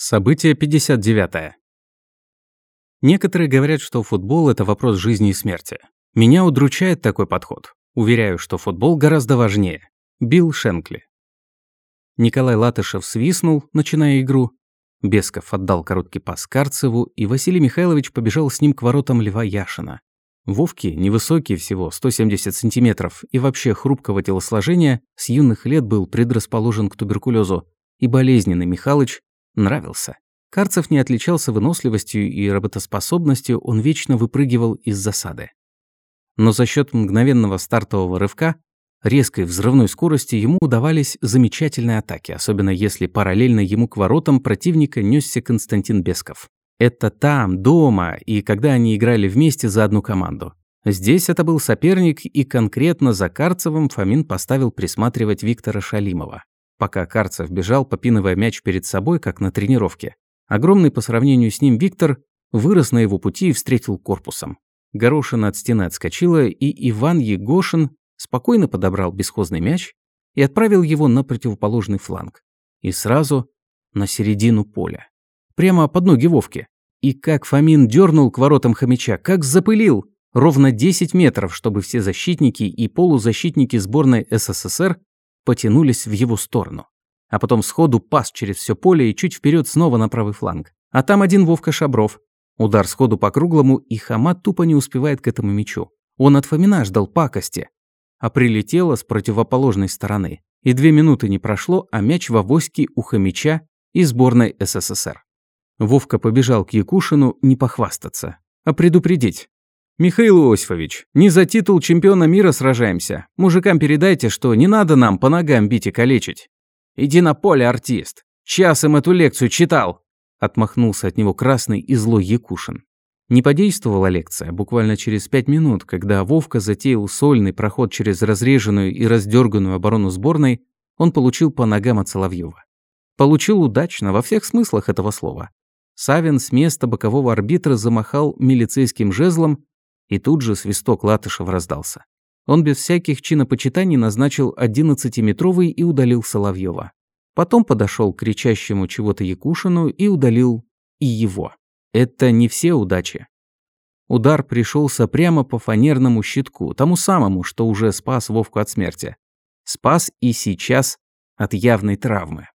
Событие 59. Некоторые говорят, что футбол – это вопрос жизни и смерти. Меня удручает такой подход. Уверяю, что футбол гораздо важнее. Билл Шенкли. Николай Латышев свистнул, начиная игру. Бесков отдал короткий пас Карцеву, и Василий Михайлович побежал с ним к воротам Льва Яшина. Вовки, невысокий всего, 170 сантиметров, и вообще хрупкого телосложения, с юных лет был предрасположен к туберкулезу, и болезненный Михалыч нравился. Карцев не отличался выносливостью и работоспособностью, он вечно выпрыгивал из засады. Но за счет мгновенного стартового рывка, резкой взрывной скорости ему удавались замечательные атаки, особенно если параллельно ему к воротам противника несся Константин Бесков. Это там, дома, и когда они играли вместе за одну команду. Здесь это был соперник, и конкретно за Карцевым Фомин поставил присматривать Виктора Шалимова пока Карцев бежал, попинывая мяч перед собой, как на тренировке. Огромный по сравнению с ним Виктор вырос на его пути и встретил корпусом. Горошина от стены отскочила, и Иван Егошин спокойно подобрал бесхозный мяч и отправил его на противоположный фланг. И сразу на середину поля. Прямо под ноги Вовки. И как Фомин дернул к воротам хомяча, как запылил! Ровно 10 метров, чтобы все защитники и полузащитники сборной СССР потянулись в его сторону. А потом сходу пас через все поле и чуть вперед снова на правый фланг. А там один Вовка Шабров. Удар сходу по круглому, и Хама тупо не успевает к этому мячу. Он от Фомина ждал пакости. А прилетело с противоположной стороны. И две минуты не прошло, а мяч в авоське у Хомича и сборной СССР. Вовка побежал к Якушину не похвастаться, а предупредить. «Михаил Иосифович, не за титул чемпиона мира сражаемся. Мужикам передайте, что не надо нам по ногам бить и калечить». «Иди на поле, артист. Час им эту лекцию читал». Отмахнулся от него красный и злой Якушин. Не подействовала лекция буквально через пять минут, когда Вовка затеял сольный проход через разреженную и раздерганную оборону сборной, он получил по ногам от Соловьева. Получил удачно во всех смыслах этого слова. Савин с места бокового арбитра замахал милицейским жезлом, и тут же свисток Латышев раздался. Он без всяких чинопочитаний назначил одиннадцатиметровый и удалил Соловьева. Потом подошел к кричащему чего-то Якушину и удалил и его. Это не все удачи. Удар пришелся прямо по фанерному щитку, тому самому, что уже спас Вовку от смерти. Спас и сейчас от явной травмы.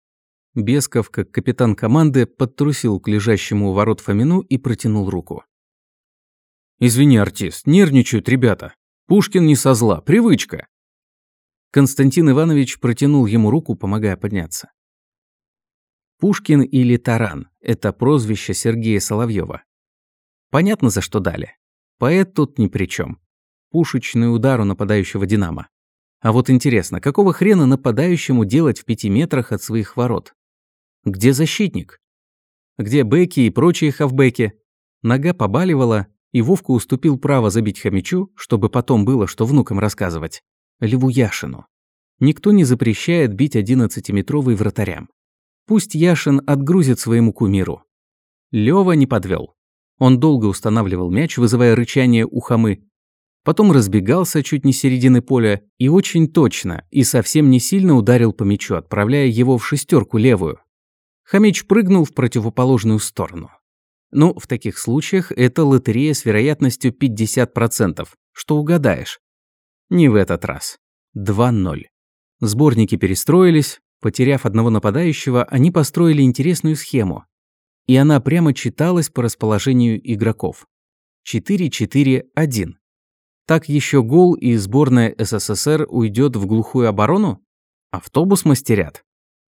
Бесков, как капитан команды, подтрусил к лежащему у ворот Фомину и протянул руку. «Извини, артист, нервничают ребята. Пушкин не со зла, привычка». Константин Иванович протянул ему руку, помогая подняться. Пушкин или Таран – это прозвище Сергея Соловьева. Понятно, за что дали. Поэт тут ни при чем. Пушечный удар у нападающего «Динамо». А вот интересно, какого хрена нападающему делать в пяти метрах от своих ворот? Где защитник? Где бэки и прочие хавбеки? Нога побаливала, и Вовка уступил право забить хомячу, чтобы потом было что внукам рассказывать, Льву Яшину. Никто не запрещает бить одиннадцатиметровый вратарям. Пусть Яшин отгрузит своему кумиру. Лёва не подвел. Он долго устанавливал мяч, вызывая рычание у хамы. Потом разбегался чуть не середины поля и очень точно и совсем не сильно ударил по мячу, отправляя его в шестерку левую. Хамич прыгнул в противоположную сторону. Ну, в таких случаях это лотерея с вероятностью 50%, что угадаешь. Не в этот раз. 2-0. Сборники перестроились, потеряв одного нападающего, они построили интересную схему. И она прямо читалась по расположению игроков. 4-4-1. Так еще гол и сборная СССР уйдет в глухую оборону? Автобус мастерят?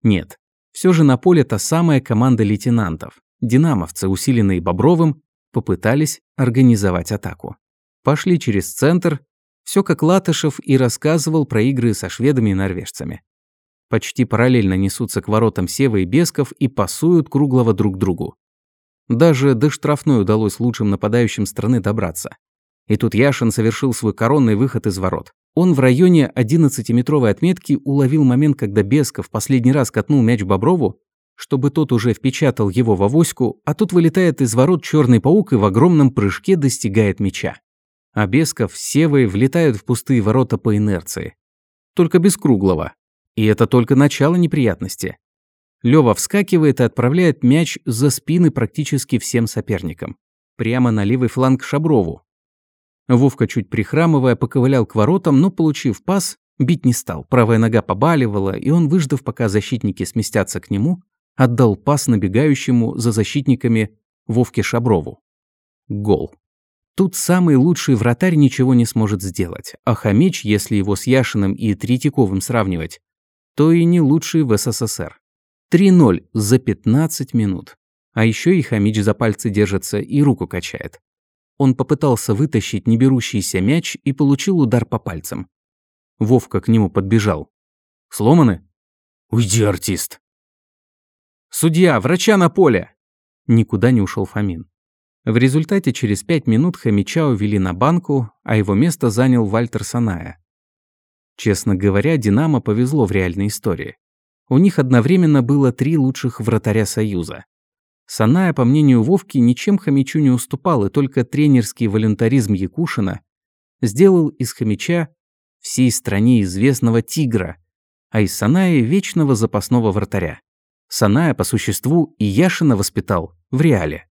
Нет. Все же на поле та самая команда лейтенантов. Динамовцы, усиленные Бобровым, попытались организовать атаку. Пошли через центр, все как Латышев и рассказывал про игры со шведами и норвежцами. Почти параллельно несутся к воротам Сева и Бесков и пасуют круглого друг другу. Даже до штрафной удалось лучшим нападающим страны добраться. И тут Яшин совершил свой коронный выход из ворот. Он в районе 11-метровой отметки уловил момент, когда Бесков последний раз катнул мяч Боброву, чтобы тот уже впечатал его в авоську, а тут вылетает из ворот черный паук и в огромном прыжке достигает мяча. А Бесков с влетают в пустые ворота по инерции. Только без круглого. И это только начало неприятности. Лёва вскакивает и отправляет мяч за спины практически всем соперникам. Прямо на левый фланг Шаброву. Вовка, чуть прихрамывая, поковылял к воротам, но, получив пас, бить не стал. Правая нога побаливала, и он, выждав, пока защитники сместятся к нему, отдал пас набегающему за защитниками Вовке Шаброву. Гол. Тут самый лучший вратарь ничего не сможет сделать, а Хамич, если его с Яшиным и Третьяковым сравнивать, то и не лучший в СССР. 3-0 за 15 минут. А еще и Хамич за пальцы держится и руку качает. Он попытался вытащить неберущийся мяч и получил удар по пальцам. Вовка к нему подбежал. «Сломаны?» «Уйди, артист!» «Судья, врача на поле!» Никуда не ушел Фомин. В результате через пять минут Хомича увели на банку, а его место занял Вальтер Саная. Честно говоря, «Динамо» повезло в реальной истории. У них одновременно было три лучших вратаря Союза. Саная, по мнению Вовки, ничем Хомичу не уступал, и только тренерский волюнтаризм Якушина сделал из Хомича всей стране известного тигра, а из Саная – вечного запасного вратаря. Саная, по существу, и Яшина воспитал в реале.